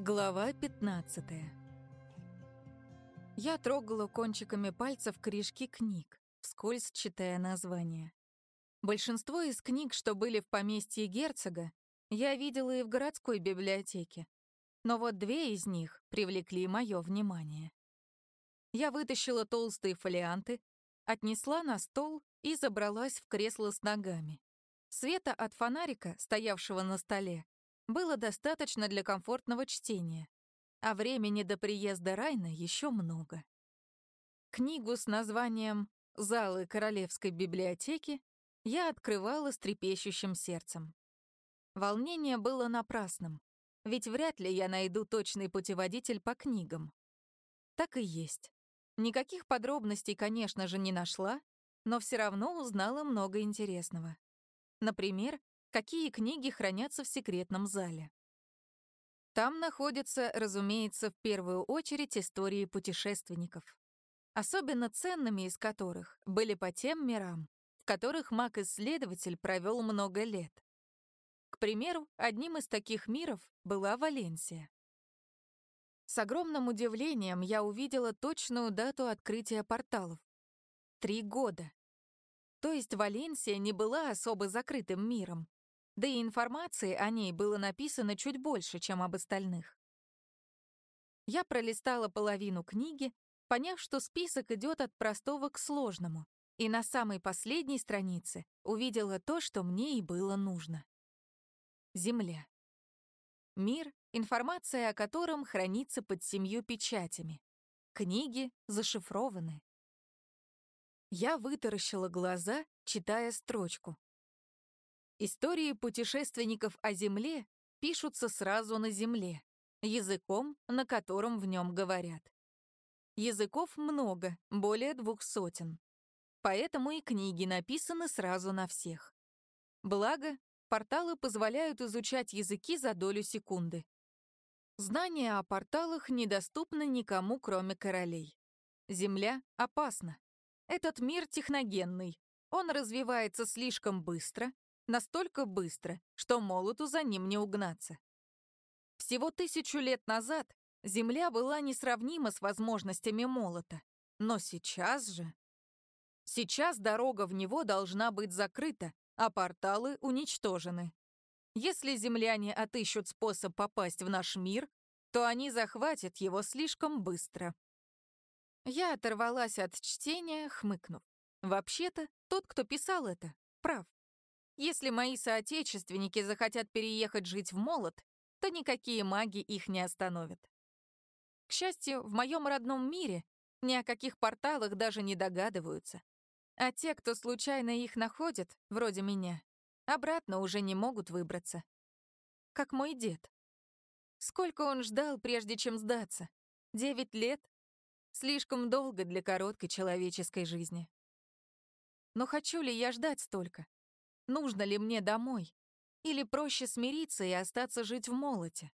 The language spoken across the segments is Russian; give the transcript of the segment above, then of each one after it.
Глава 15 Я трогала кончиками пальцев корешки книг, вскользь читая названия. Большинство из книг, что были в поместье герцога, я видела и в городской библиотеке. Но вот две из них привлекли мое внимание. Я вытащила толстые фолианты, отнесла на стол и забралась в кресло с ногами. Света от фонарика, стоявшего на столе, было достаточно для комфортного чтения, а времени до приезда Райна еще много. Книгу с названием «Залы Королевской библиотеки» я открывала с трепещущим сердцем. Волнение было напрасным, ведь вряд ли я найду точный путеводитель по книгам. Так и есть. Никаких подробностей, конечно же, не нашла, но все равно узнала много интересного. Например, какие книги хранятся в секретном зале. Там находятся, разумеется, в первую очередь истории путешественников, особенно ценными из которых были по тем мирам, в которых маг-исследователь провел много лет. К примеру, одним из таких миров была Валенсия. С огромным удивлением я увидела точную дату открытия порталов. Три года. То есть Валенсия не была особо закрытым миром, да и информации о ней было написано чуть больше, чем об остальных. Я пролистала половину книги, поняв, что список идет от простого к сложному, и на самой последней странице увидела то, что мне и было нужно. Земля. Мир, информация о котором хранится под семью печатями. Книги зашифрованы. Я вытаращила глаза, читая строчку. Истории путешественников о Земле пишутся сразу на Земле, языком, на котором в нем говорят. Языков много, более двух сотен. Поэтому и книги написаны сразу на всех. Благо, порталы позволяют изучать языки за долю секунды. Знания о порталах недоступны никому, кроме королей. Земля опасна. Этот мир техногенный. Он развивается слишком быстро, Настолько быстро, что молоту за ним не угнаться. Всего тысячу лет назад Земля была несравнима с возможностями молота. Но сейчас же... Сейчас дорога в него должна быть закрыта, а порталы уничтожены. Если земляне отыщут способ попасть в наш мир, то они захватят его слишком быстро. Я оторвалась от чтения, хмыкнув. Вообще-то, тот, кто писал это, прав. Если мои соотечественники захотят переехать жить в Молот, то никакие маги их не остановят. К счастью, в моем родном мире ни о каких порталах даже не догадываются. А те, кто случайно их находит, вроде меня, обратно уже не могут выбраться. Как мой дед. Сколько он ждал, прежде чем сдаться? Девять лет? Слишком долго для короткой человеческой жизни. Но хочу ли я ждать столько? Нужно ли мне домой? Или проще смириться и остаться жить в молоте?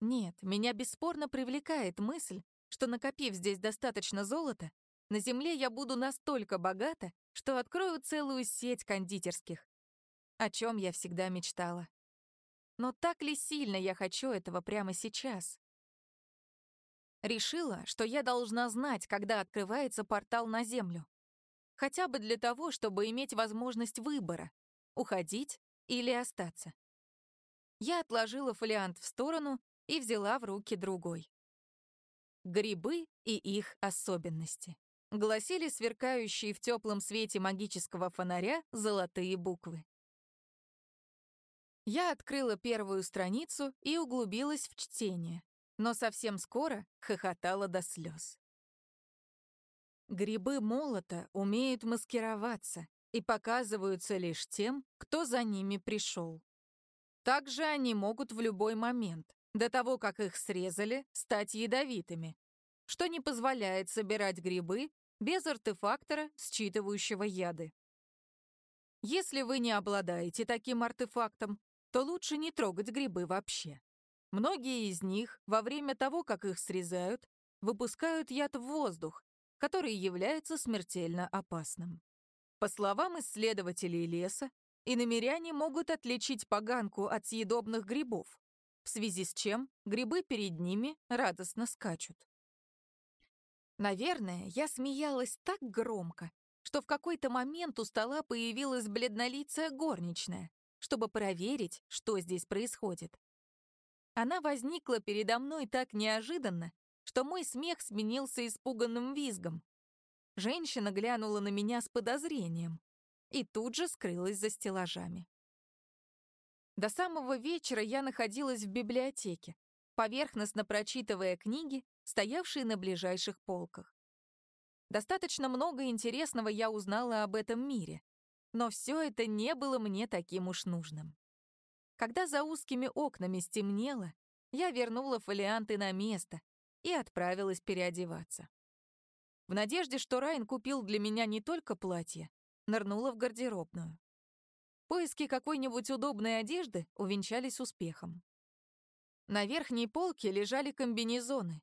Нет, меня бесспорно привлекает мысль, что, накопив здесь достаточно золота, на земле я буду настолько богата, что открою целую сеть кондитерских. О чем я всегда мечтала. Но так ли сильно я хочу этого прямо сейчас? Решила, что я должна знать, когда открывается портал на Землю. Хотя бы для того, чтобы иметь возможность выбора — уходить или остаться. Я отложила фолиант в сторону и взяла в руки другой. «Грибы и их особенности», — гласили сверкающие в теплом свете магического фонаря золотые буквы. Я открыла первую страницу и углубилась в чтение, но совсем скоро хохотала до слез. Грибы молота умеют маскироваться и показываются лишь тем, кто за ними пришел. Также они могут в любой момент, до того, как их срезали, стать ядовитыми, что не позволяет собирать грибы без артефактора, считывающего яды. Если вы не обладаете таким артефактом, то лучше не трогать грибы вообще. Многие из них во время того, как их срезают, выпускают яд в воздух, который является смертельно опасным. По словам исследователей леса, иномеряне могут отличить поганку от съедобных грибов. в связи с чем грибы перед ними радостно скачут. Наверное, я смеялась так громко, что в какой-то момент у стола появилась бледнолицая горничная, чтобы проверить, что здесь происходит. Она возникла передо мной так неожиданно, что мой смех сменился испуганным визгом. Женщина глянула на меня с подозрением и тут же скрылась за стеллажами. До самого вечера я находилась в библиотеке, поверхностно прочитывая книги, стоявшие на ближайших полках. Достаточно много интересного я узнала об этом мире, но все это не было мне таким уж нужным. Когда за узкими окнами стемнело, я вернула фолианты на место и отправилась переодеваться. В надежде, что Райан купил для меня не только платье, нырнула в гардеробную. Поиски какой-нибудь удобной одежды увенчались успехом. На верхней полке лежали комбинезоны,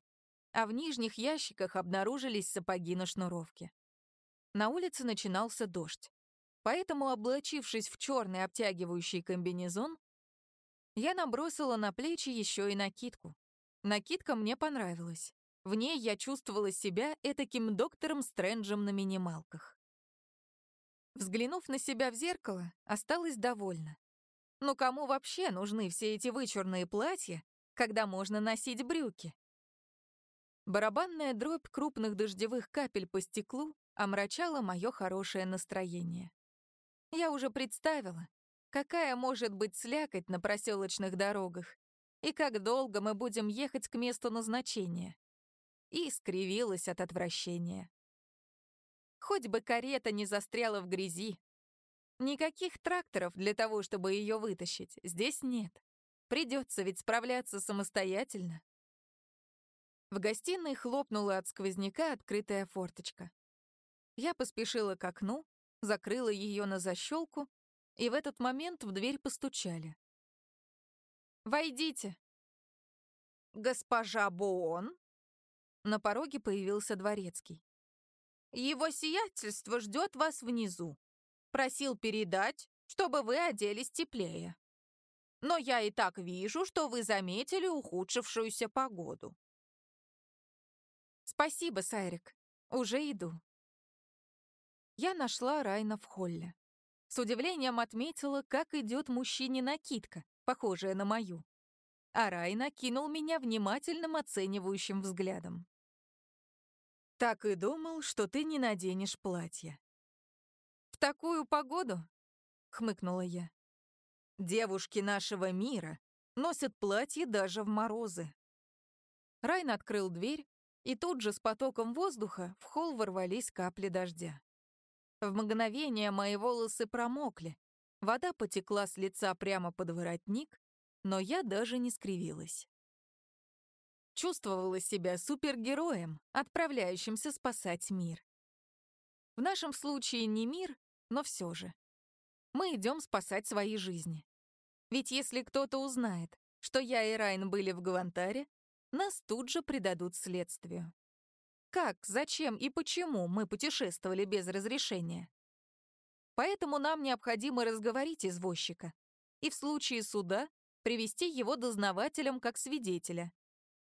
а в нижних ящиках обнаружились сапоги на шнуровке. На улице начинался дождь, поэтому, облачившись в черный обтягивающий комбинезон, я набросила на плечи еще и накидку. Накидка мне понравилась. В ней я чувствовала себя этаким доктором Стрэнджем на минималках. Взглянув на себя в зеркало, осталась довольна. Но кому вообще нужны все эти вычурные платья, когда можно носить брюки? Барабанная дробь крупных дождевых капель по стеклу омрачала мое хорошее настроение. Я уже представила, какая может быть слякоть на проселочных дорогах и как долго мы будем ехать к месту назначения. И скривилась от отвращения. Хоть бы карета не застряла в грязи. Никаких тракторов для того, чтобы ее вытащить, здесь нет. Придется ведь справляться самостоятельно. В гостиной хлопнула от сквозняка открытая форточка. Я поспешила к окну, закрыла ее на защелку, и в этот момент в дверь постучали. «Войдите!» «Госпожа Буон?» На пороге появился дворецкий. Его сиятельство ждет вас внизу. Просил передать, чтобы вы оделись теплее. Но я и так вижу, что вы заметили ухудшившуюся погоду. Спасибо, Сайрик. Уже иду. Я нашла Райна в холле. С удивлением отметила, как идет мужчине накидка, похожая на мою. А Райна кинул меня внимательным оценивающим взглядом. Так и думал, что ты не наденешь платье. В такую погоду? хмыкнула я. Девушки нашего мира носят платье даже в морозы. Райн открыл дверь, и тут же с потоком воздуха в холл ворвались капли дождя. В мгновение мои волосы промокли, вода потекла с лица прямо под воротник, но я даже не скривилась чувствовала себя супергероем, отправляющимся спасать мир. В нашем случае не мир, но все же. Мы идем спасать свои жизни. Ведь если кто-то узнает, что я и Райн были в Гавантаре, нас тут же предадут следствию. Как, зачем и почему мы путешествовали без разрешения? Поэтому нам необходимо разговорить извозчика и в случае суда привести его дознавателем как свидетеля,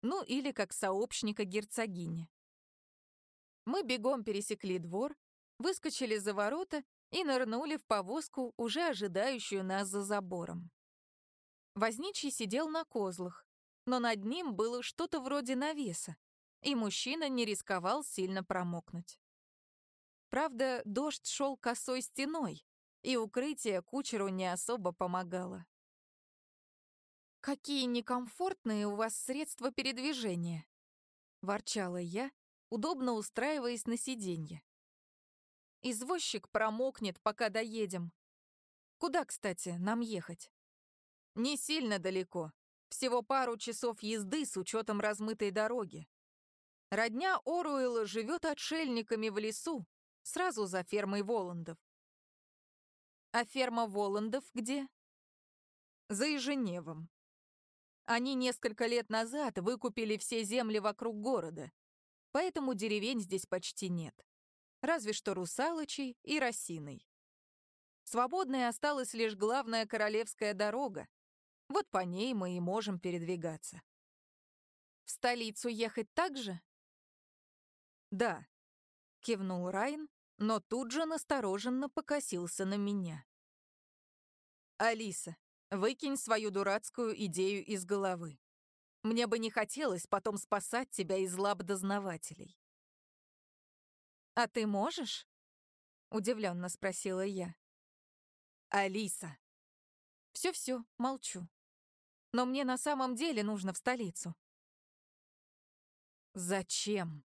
ну или как сообщника герцогини. Мы бегом пересекли двор, выскочили за ворота и нырнули в повозку, уже ожидающую нас за забором. Возничий сидел на козлах, но над ним было что-то вроде навеса, и мужчина не рисковал сильно промокнуть. Правда, дождь шел косой стеной, и укрытие кучеру не особо помогало. «Какие некомфортные у вас средства передвижения!» — ворчала я, удобно устраиваясь на сиденье. «Извозчик промокнет, пока доедем. Куда, кстати, нам ехать?» «Не сильно далеко. Всего пару часов езды с учетом размытой дороги. Родня Оруэлла живет отшельниками в лесу, сразу за фермой Воландов. А ферма Воландов где? За Иженевом. Они несколько лет назад выкупили все земли вокруг города, поэтому деревень здесь почти нет. Разве что Русалочей и Росиной. Свободной осталась лишь главная королевская дорога, Вот по ней мы и можем передвигаться. В столицу ехать так же? Да, кивнул Райн, но тут же настороженно покосился на меня. Алиса, выкинь свою дурацкую идею из головы. Мне бы не хотелось потом спасать тебя из лап дознавателей. «А ты можешь?» — удивленно спросила я. «Алиса!» «Все-все, молчу. Но мне на самом деле нужно в столицу». «Зачем?» —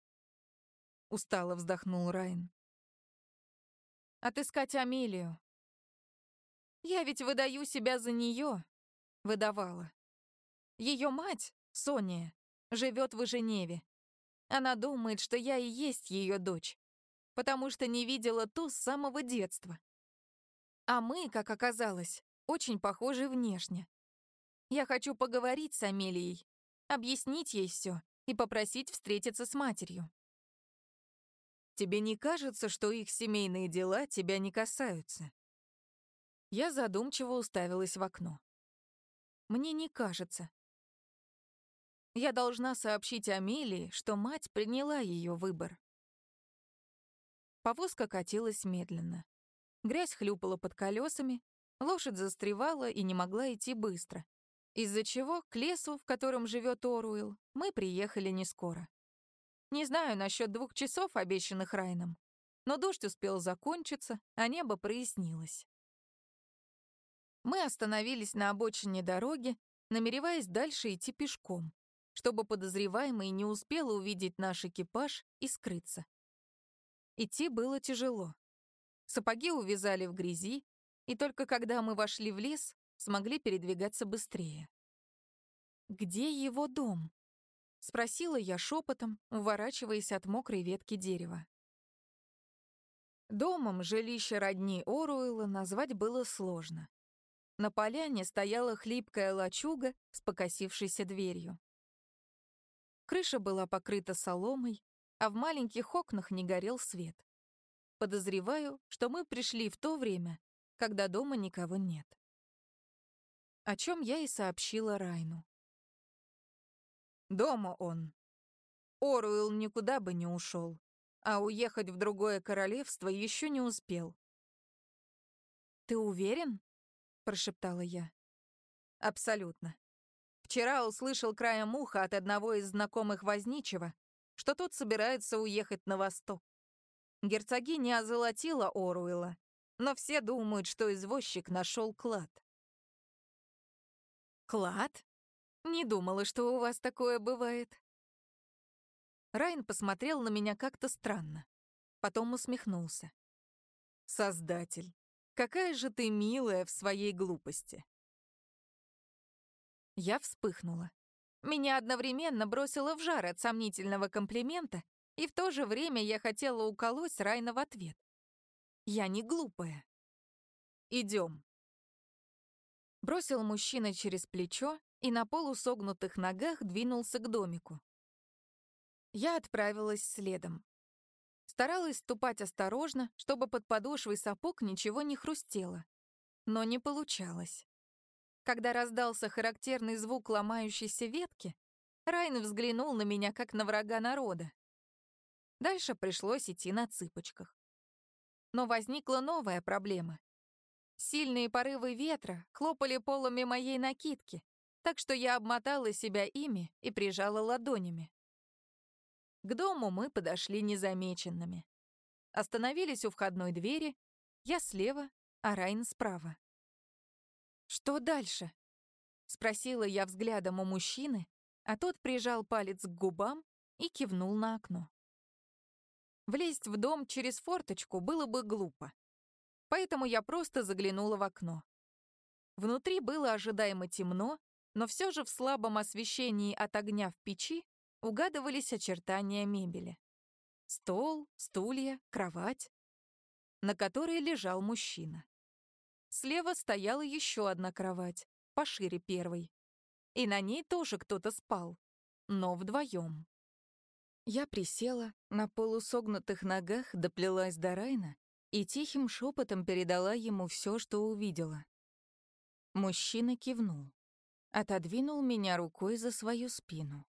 устало вздохнул Райн. «Отыскать Амелию. Я ведь выдаю себя за нее, выдавала. Ее мать, Соня, живет в Женеве. Она думает, что я и есть ее дочь, потому что не видела ту с самого детства. А мы, как оказалось, очень похожи внешне. Я хочу поговорить с Амелией, объяснить ей все и попросить встретиться с матерью. Тебе не кажется, что их семейные дела тебя не касаются? Я задумчиво уставилась в окно. Мне не кажется. Я должна сообщить Амелии, что мать приняла ее выбор. Повозка катилась медленно. Грязь хлюпала под колесами, лошадь застревала и не могла идти быстро, из-за чего к лесу, в котором живет Оруэлл, мы приехали не скоро. Не знаю насчет двух часов, обещанных Райном, но дождь успел закончиться, а небо прояснилось. Мы остановились на обочине дороги, намереваясь дальше идти пешком, чтобы подозреваемый не успел увидеть наш экипаж и скрыться. Идти было тяжело. Сапоги увязали в грязи, и только когда мы вошли в лес, смогли передвигаться быстрее. «Где его дом?» — спросила я шепотом, уворачиваясь от мокрой ветки дерева. Домом жилище родни Оруэлла назвать было сложно. На поляне стояла хлипкая лачуга с покосившейся дверью. Крыша была покрыта соломой, а в маленьких окнах не горел свет. Подозреваю, что мы пришли в то время, когда дома никого нет. О чем я и сообщила Райну. Дома он. Оруэлл никуда бы не ушел, а уехать в другое королевство еще не успел. «Ты уверен?» — прошептала я. «Абсолютно. Вчера услышал краем уха от одного из знакомых возничего, что тот собирается уехать на восток. Герцогиня озолотила Оруэлла, но все думают, что извозчик нашел клад. «Клад? Не думала, что у вас такое бывает». Райн посмотрел на меня как-то странно, потом усмехнулся. «Создатель, какая же ты милая в своей глупости!» Я вспыхнула. Меня одновременно бросило в жар от сомнительного комплимента, и в то же время я хотела уколоть Райна в ответ. Я не глупая. Идем. Бросил мужчина через плечо и на полусогнутых ногах двинулся к домику. Я отправилась следом. Старалась ступать осторожно, чтобы под подошвой сапог ничего не хрустело. Но не получалось. Когда раздался характерный звук ломающейся ветки, Райн взглянул на меня, как на врага народа. Дальше пришлось идти на цыпочках. Но возникла новая проблема. Сильные порывы ветра хлопали полами моей накидки, так что я обмотала себя ими и прижала ладонями. К дому мы подошли незамеченными. Остановились у входной двери, я слева, а Райн справа. «Что дальше?» — спросила я взглядом у мужчины, а тот прижал палец к губам и кивнул на окно. Влезть в дом через форточку было бы глупо, поэтому я просто заглянула в окно. Внутри было ожидаемо темно, но все же в слабом освещении от огня в печи угадывались очертания мебели. Стол, стулья, кровать, на которой лежал мужчина. Слева стояла еще одна кровать, пошире первой. И на ней тоже кто-то спал, но вдвоем. Я присела, на полусогнутых ногах доплелась до Райна и тихим шепотом передала ему все, что увидела. Мужчина кивнул. Отодвинул меня рукой за свою спину.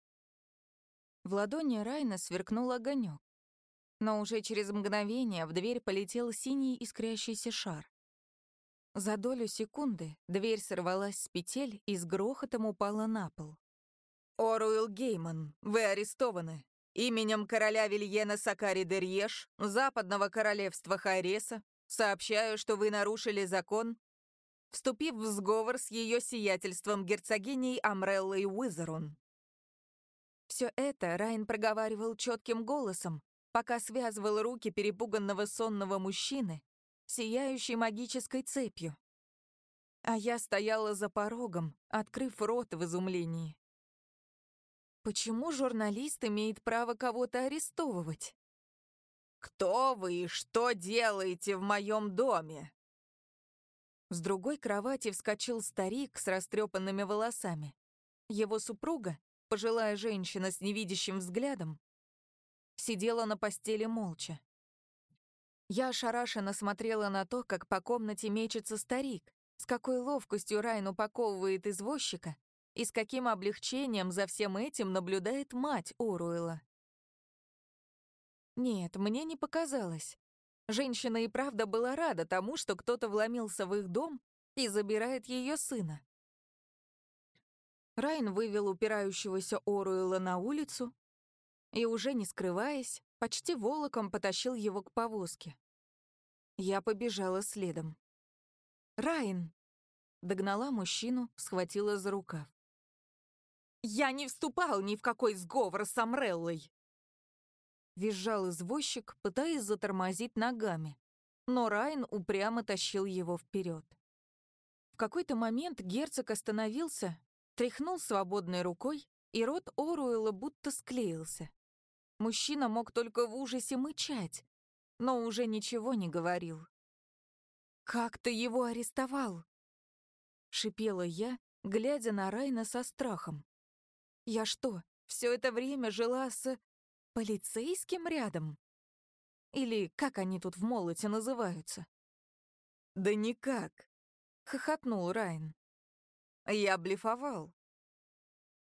В ладони Райна сверкнул огонек, но уже через мгновение в дверь полетел синий искрящийся шар. За долю секунды дверь сорвалась с петель и с грохотом упала на пол. «Оруэлл Гейман, вы арестованы. Именем короля Вильена Сакари Дерьеш, западного королевства Хайреса, сообщаю, что вы нарушили закон, вступив в сговор с ее сиятельством герцогиней Амреллой Уизерон. Все это Райан проговаривал четким голосом, пока связывал руки перепуганного сонного мужчины, сияющей магической цепью. А я стояла за порогом, открыв рот в изумлении. Почему журналист имеет право кого-то арестовывать? «Кто вы и что делаете в моем доме?» С другой кровати вскочил старик с растрепанными волосами. Его супруга, пожилая женщина с невидящим взглядом, сидела на постели молча. Я ошарашенно смотрела на то, как по комнате мечется старик, с какой ловкостью Райн упаковывает извозчика и с каким облегчением за всем этим наблюдает мать Оруэлла. Нет, мне не показалось. Женщина и правда была рада тому, что кто-то вломился в их дом и забирает ее сына. Райн вывел упирающегося Оруэлла на улицу и, уже не скрываясь, почти волоком потащил его к повозке. Я побежала следом. «Райн!» — догнала мужчину, схватила за рукав. «Я не вступал ни в какой сговор с Амреллой!» Визжал извозчик, пытаясь затормозить ногами, но Райн упрямо тащил его вперед. В какой-то момент герцог остановился, тряхнул свободной рукой, и рот Оруэлла будто склеился. Мужчина мог только в ужасе мычать, но уже ничего не говорил. «Как ты его арестовал?» — шипела я, глядя на Райна со страхом. Я что, все это время жила с полицейским рядом? Или как они тут в молоте называются? Да никак, хохотнул Райн. Я блефовал.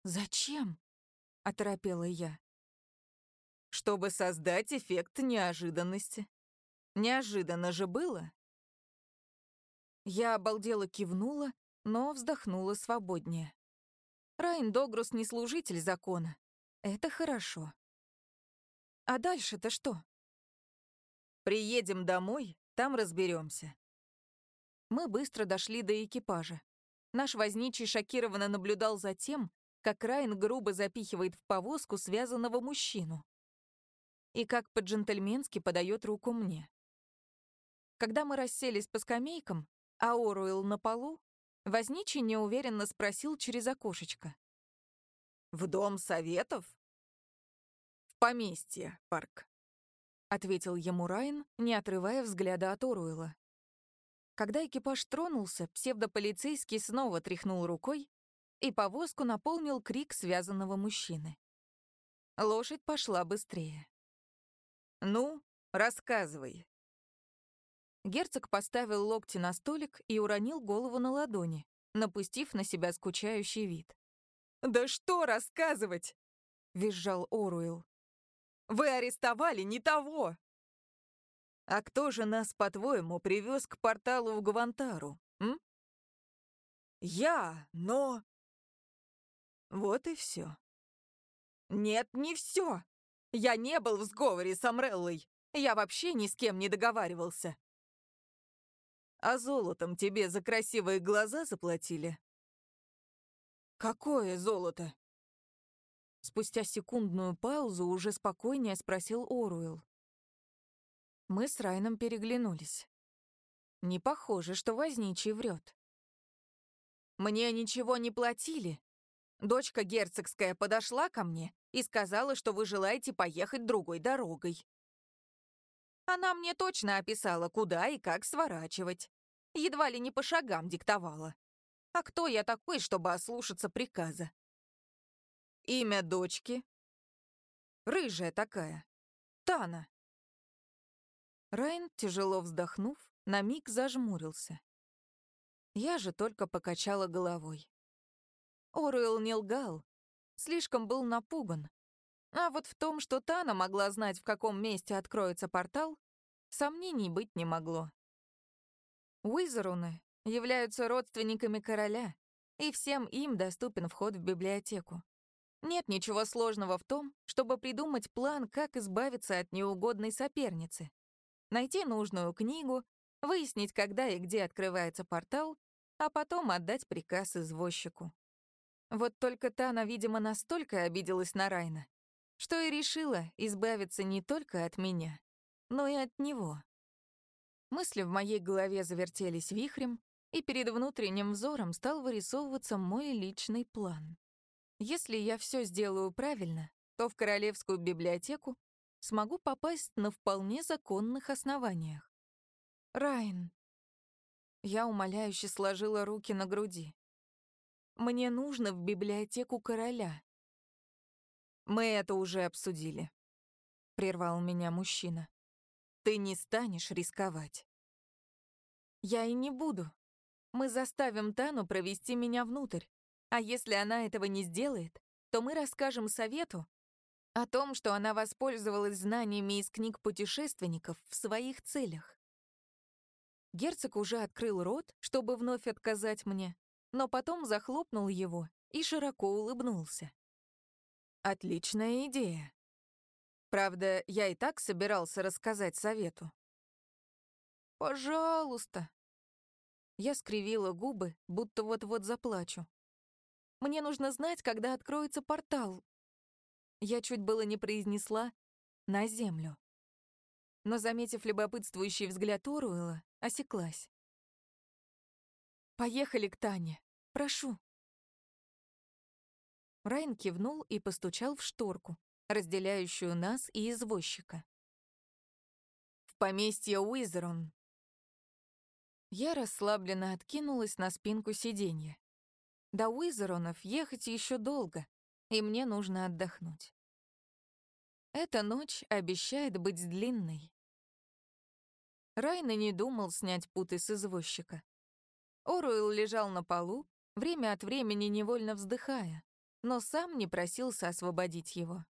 Зачем? оторопела я. Чтобы создать эффект неожиданности. Неожиданно же было. Я обалдела кивнула, но вздохнула свободнее. Райн Догрус не служитель закона. Это хорошо. А дальше-то что? Приедем домой, там разберемся. Мы быстро дошли до экипажа. Наш возничий шокированно наблюдал за тем, как Райн грубо запихивает в повозку связанного мужчину. И как по-джентльменски подает руку мне. Когда мы расселись по скамейкам, а Оруэлл на полу, Возничий неуверенно спросил через окошечко. «В дом советов?» «В поместье, парк», — ответил ему Райан, не отрывая взгляда от Оруэлла. Когда экипаж тронулся, псевдополицейский снова тряхнул рукой, и повозку наполнил крик связанного мужчины. Лошадь пошла быстрее. «Ну, рассказывай», Герцог поставил локти на столик и уронил голову на ладони, напустив на себя скучающий вид. «Да что рассказывать?» — визжал Оруэлл. «Вы арестовали не того!» «А кто же нас, по-твоему, привез к порталу в Гвантару, м?» «Я, но...» Вот и все. «Нет, не все. Я не был в сговоре с Амреллой. Я вообще ни с кем не договаривался. А золотом тебе за красивые глаза заплатили? Какое золото? Спустя секундную паузу уже спокойнее спросил Оруэлл. Мы с Райном переглянулись. Не похоже, что возничий врет. Мне ничего не платили. Дочка герцогская подошла ко мне и сказала, что вы желаете поехать другой дорогой. Она мне точно описала, куда и как сворачивать. Едва ли не по шагам диктовала. А кто я такой, чтобы ослушаться приказа? Имя дочки? Рыжая такая. Тана. Райн, тяжело вздохнув, на миг зажмурился. Я же только покачала головой. Оруэлл не лгал. Слишком был напуган. А вот в том, что Тана могла знать, в каком месте откроется портал, сомнений быть не могло. Уизеруны являются родственниками короля, и всем им доступен вход в библиотеку. Нет ничего сложного в том, чтобы придумать план, как избавиться от неугодной соперницы. Найти нужную книгу, выяснить, когда и где открывается портал, а потом отдать приказ извозчику. Вот только Тана, видимо, настолько обиделась на Райна, что и решила избавиться не только от меня, но и от него. Мысли в моей голове завертелись вихрем, и перед внутренним взором стал вырисовываться мой личный план. Если я все сделаю правильно, то в Королевскую библиотеку смогу попасть на вполне законных основаниях. Райн. Я умоляюще сложила руки на груди. Мне нужно в библиотеку короля. Мы это уже обсудили, прервал меня мужчина. Ты не станешь рисковать. Я и не буду. Мы заставим Тану провести меня внутрь. А если она этого не сделает, то мы расскажем совету о том, что она воспользовалась знаниями из книг путешественников в своих целях. Герцог уже открыл рот, чтобы вновь отказать мне, но потом захлопнул его и широко улыбнулся. Отличная идея. Правда, я и так собирался рассказать совету. «Пожалуйста». Я скривила губы, будто вот-вот заплачу. «Мне нужно знать, когда откроется портал». Я чуть было не произнесла «на землю». Но, заметив любопытствующий взгляд Оруэлла, осеклась. «Поехали к Тане. Прошу». Райн кивнул и постучал в шторку, разделяющую нас и извозчика. «В поместье Уизерон». Я расслабленно откинулась на спинку сиденья. До Уизеронов ехать еще долго, и мне нужно отдохнуть. Эта ночь обещает быть длинной. Райна не думал снять путы с извозчика. Оруэлл лежал на полу, время от времени невольно вздыхая, но сам не просился освободить его.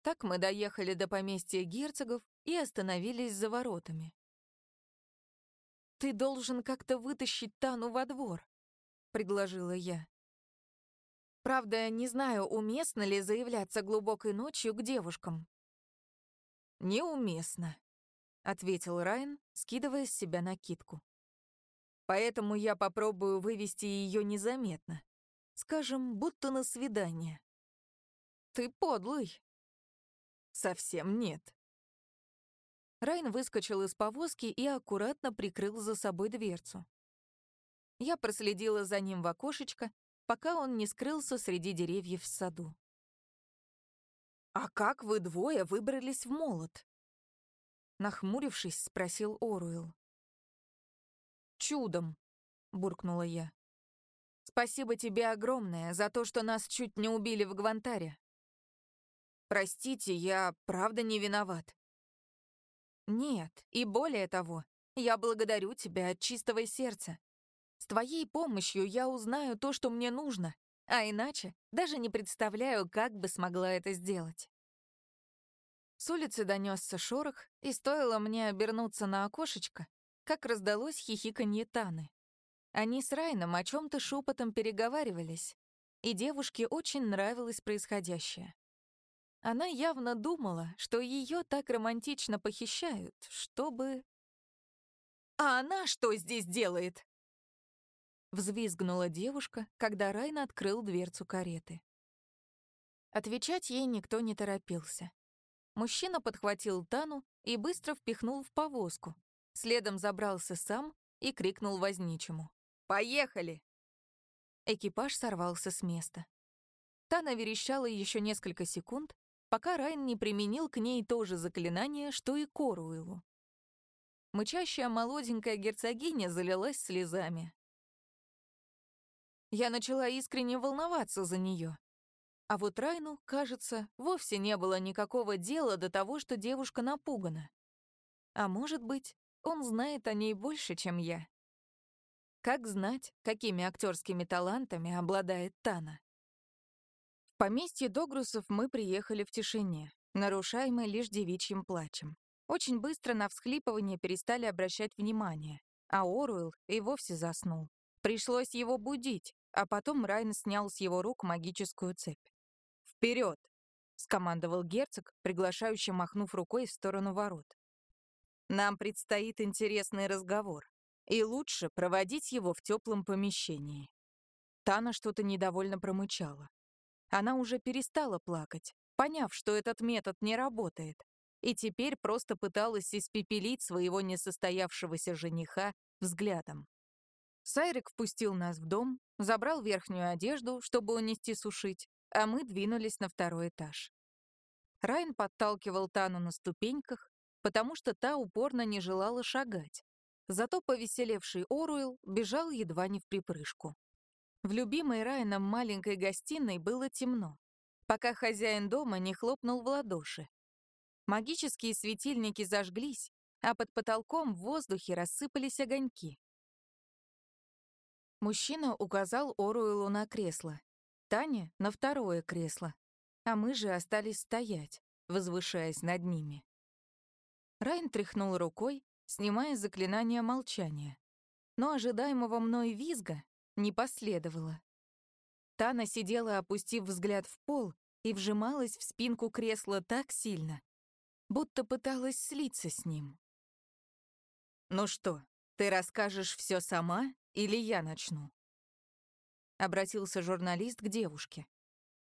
Так мы доехали до поместья герцогов и остановились за воротами. «Ты должен как-то вытащить Тану во двор», — предложила я. Правда, не знаю, уместно ли заявляться глубокой ночью к девушкам. «Неуместно», — ответил Райан, скидывая с себя накидку. «Поэтому я попробую вывести ее незаметно. Скажем, будто на свидание». «Ты подлый», Совсем нет. Райн выскочил из повозки и аккуратно прикрыл за собой дверцу. Я проследила за ним в окошечко, пока он не скрылся среди деревьев в саду. «А как вы двое выбрались в молот?» Нахмурившись, спросил Оруэлл. «Чудом», — буркнула я. «Спасибо тебе огромное за то, что нас чуть не убили в Гвантаре. Простите, я правда не виноват. Нет, и более того, я благодарю тебя от чистого сердца. С твоей помощью я узнаю то, что мне нужно, а иначе даже не представляю, как бы смогла это сделать. С улицы донесся шорох, и стоило мне обернуться на окошечко, как раздалось хихиканье Таны. Они с Райном о чем то шепотом переговаривались, и девушке очень нравилось происходящее. Она явно думала, что ее так романтично похищают, чтобы... «А она что здесь делает?» Взвизгнула девушка, когда Райн открыл дверцу кареты. Отвечать ей никто не торопился. Мужчина подхватил Тану и быстро впихнул в повозку. Следом забрался сам и крикнул возничему. «Поехали!» Экипаж сорвался с места. Тана верещала еще несколько секунд, пока Райн не применил к ней то же заклинание, что и Коруэлу. Мычащая молоденькая герцогиня залилась слезами. Я начала искренне волноваться за нее. А вот Райну, кажется, вовсе не было никакого дела до того, что девушка напугана. А может быть, он знает о ней больше, чем я. Как знать, какими актерскими талантами обладает Тана? В поместье Догрусов мы приехали в тишине, нарушаемой лишь девичьим плачем. Очень быстро на всхлипывание перестали обращать внимание, а Оруэлл и вовсе заснул. Пришлось его будить, а потом Райн снял с его рук магическую цепь. «Вперед!» — скомандовал герцог, приглашающе махнув рукой в сторону ворот. «Нам предстоит интересный разговор, и лучше проводить его в теплом помещении». Тана что-то недовольно промычала. Она уже перестала плакать, поняв, что этот метод не работает, и теперь просто пыталась испепелить своего несостоявшегося жениха взглядом. Сайрик впустил нас в дом, забрал верхнюю одежду, чтобы унести сушить, а мы двинулись на второй этаж. Райн подталкивал Тану на ступеньках, потому что та упорно не желала шагать. Зато повеселевший Оруэлл бежал едва не в припрыжку. В любимой Райаном маленькой гостиной было темно, пока хозяин дома не хлопнул в ладоши, Магические светильники зажглись, а под потолком в воздухе рассыпались огоньки. Мужчина указал Оруэлу на кресло, Таня — на второе кресло, а мы же остались стоять, возвышаясь над ними. Райн тряхнул рукой, снимая заклинание молчания, но ожидаемого мной визга не последовало. Тана сидела, опустив взгляд в пол, и вжималась в спинку кресла так сильно, будто пыталась слиться с ним. «Ну что, ты расскажешь все сама или я начну?» Обратился журналист к девушке.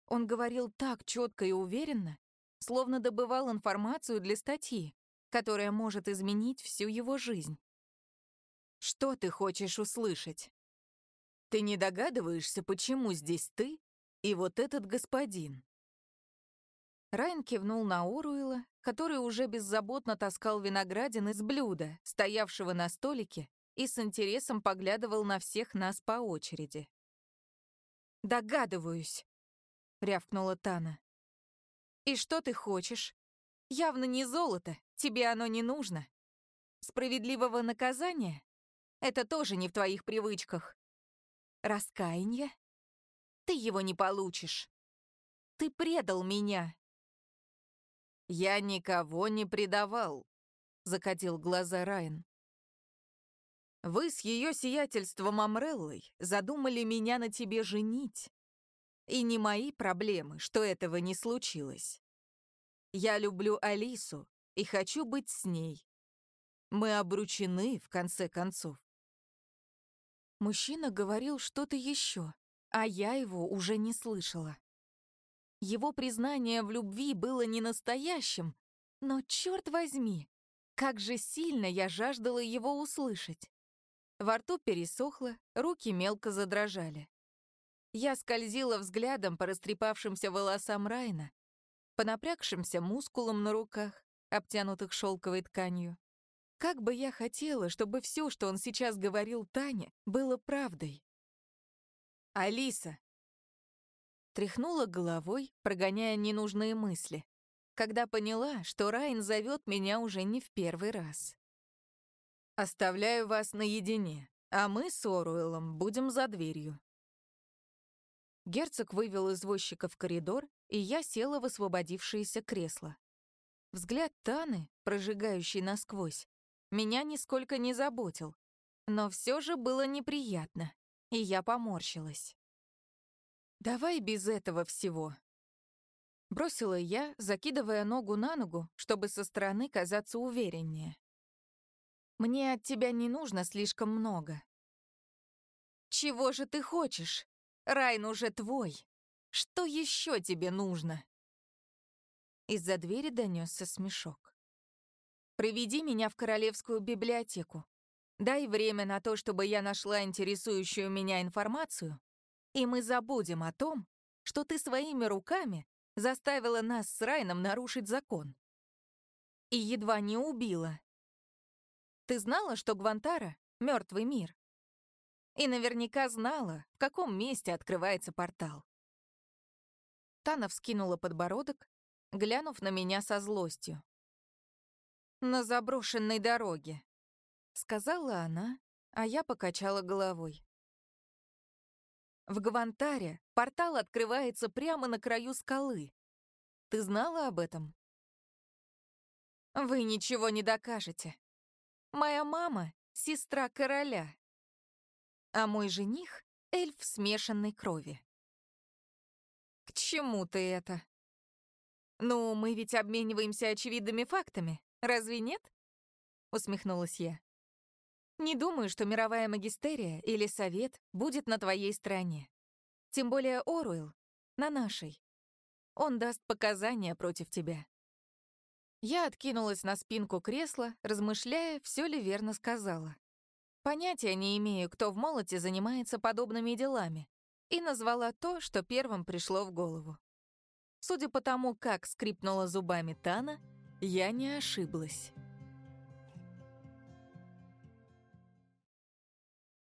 Он говорил так четко и уверенно, словно добывал информацию для статьи, которая может изменить всю его жизнь. «Что ты хочешь услышать? Ты не догадываешься, почему здесь ты и вот этот господин?» Райан кивнул на Оруэлла, который уже беззаботно таскал виноградин из блюда, стоявшего на столике, и с интересом поглядывал на всех нас по очереди. «Догадываюсь», — рявкнула Тана. «И что ты хочешь? Явно не золото, тебе оно не нужно. Справедливого наказания? Это тоже не в твоих привычках. Раскаяние? Ты его не получишь. Ты предал меня, «Я никого не предавал», — закатил глаза Райан. «Вы с ее сиятельством Амреллой задумали меня на тебе женить. И не мои проблемы, что этого не случилось. Я люблю Алису и хочу быть с ней. Мы обручены, в конце концов». Мужчина говорил что-то еще, а я его уже не слышала. Его признание в любви было не настоящим, но, черт возьми, как же сильно я жаждала его услышать. Во рту пересохло, руки мелко задрожали. Я скользила взглядом по растрепавшимся волосам Райна, по напрягшимся мускулам на руках, обтянутых шелковой тканью. Как бы я хотела, чтобы все, что он сейчас говорил Тане, было правдой. «Алиса, Тряхнула головой, прогоняя ненужные мысли, когда поняла, что Райн зовет меня уже не в первый раз. «Оставляю вас наедине, а мы с Оруэллом будем за дверью». Герцог вывел извозчика в коридор, и я села в освободившееся кресло. Взгляд Таны, прожигающий насквозь, меня нисколько не заботил, но все же было неприятно, и я поморщилась. «Давай без этого всего». Бросила я, закидывая ногу на ногу, чтобы со стороны казаться увереннее. «Мне от тебя не нужно слишком много». «Чего же ты хочешь? Райн уже твой. Что еще тебе нужно?» Из-за двери донесся смешок. «Приведи меня в Королевскую библиотеку. Дай время на то, чтобы я нашла интересующую меня информацию, и мы забудем о том, что ты своими руками заставила нас с Райном нарушить закон. И едва не убила. Ты знала, что Гвантара — мертвый мир? И наверняка знала, в каком месте открывается портал. Тана вскинула подбородок, глянув на меня со злостью. «На заброшенной дороге», — сказала она а я покачала головой. В Гвантаре портал открывается прямо на краю скалы. Ты знала об этом? Вы ничего не докажете. Моя мама — сестра короля, а мой жених — эльф смешанной крови. К чему ты это? Ну, мы ведь обмениваемся очевидными фактами, разве нет? Усмехнулась я. Не думаю, что мировая магистерия или совет будет на твоей стороне. Тем более Оруэлл на нашей. Он даст показания против тебя. Я откинулась на спинку кресла, размышляя, все ли верно сказала. Понятия не имею, кто в молоте занимается подобными делами, и назвала то, что первым пришло в голову. Судя по тому, как скрипнула зубами Тана, я не ошиблась.